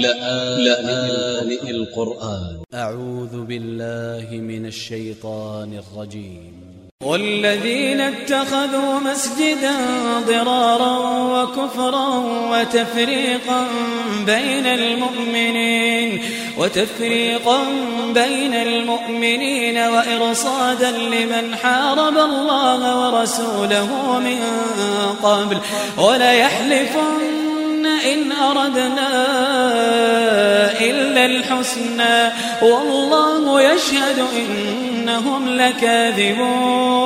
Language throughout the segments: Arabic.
لآن القرآن. أ ع و ذ ب ا ل ل ه من ا ل ش ي ط ا ن ا ل ج ي م والذين اتخذوا مسجدا ضرارا وكفرا وتفريقا بين المؤمنين وتفريقا بين المؤمنين وإرصادا لمن حارب الله ورسوله من قبل وليحلفن إن أردنا إلا الحسنى والله يشهد إنهم لكاذبون.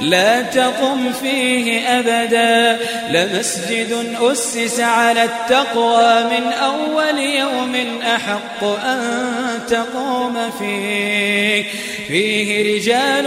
لا تقم فيه أبدا. لمسجد أسس على التقوى من أول يوم أحق أن تقوم فيه. فيه رجال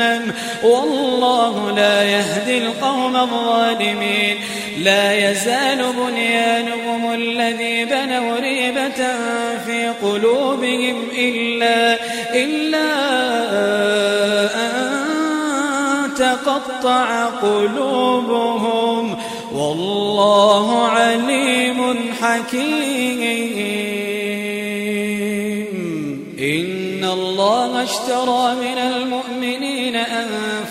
جهنم. والله لا يهدي القوم الظالمين. لا يزال بنيانهم الذي بنوا ريبة في قلوبهم إلا إلا أن تقطع قلوبهم. والله عليم حكيم. إن الله اشترى من المؤمنين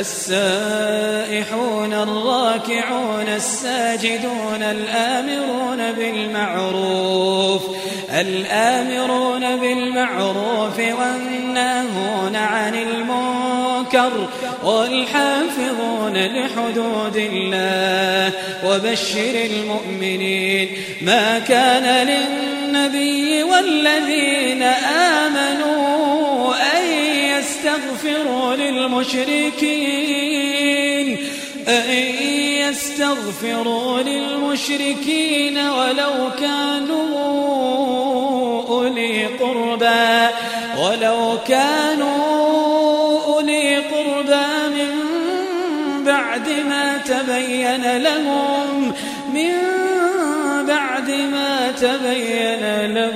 السائحون الراكعون الساجدون الآمرون بالمعروف الآمرون بالمعروف والناهون عن المنكر والحافظون لحدود الله وبشر المؤمنين ما كان للنبي والذين آمنوا يستغفروا للمشركين؟ أن يستغفروا للمشركين ولو كانوا أولي قربى ولو كانوا أولي قربى من بعد ما تبين لهم من بعد ما تبين لهم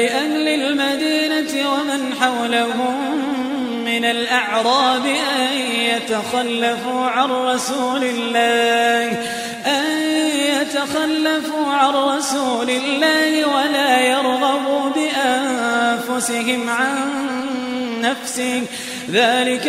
لأهل المدينة ومن حولهم من الأعراب أن يتخلفوا عن رسول الله أن يتخلفوا عن رسول الله ولا يرغبوا بأنفسهم عن نفسه. ذلك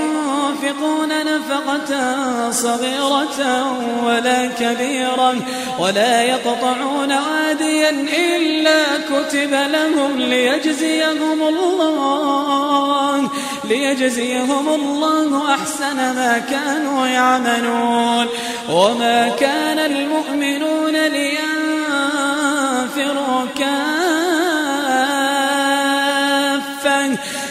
ينفقون نفقة صغيرة ولا كبيرة ولا يقطعون واديا إلا كتب لهم ليجزيهم الله ليجزيهم الله أحسن ما كانوا يعملون. وما كان المؤمنون لينفروا كافة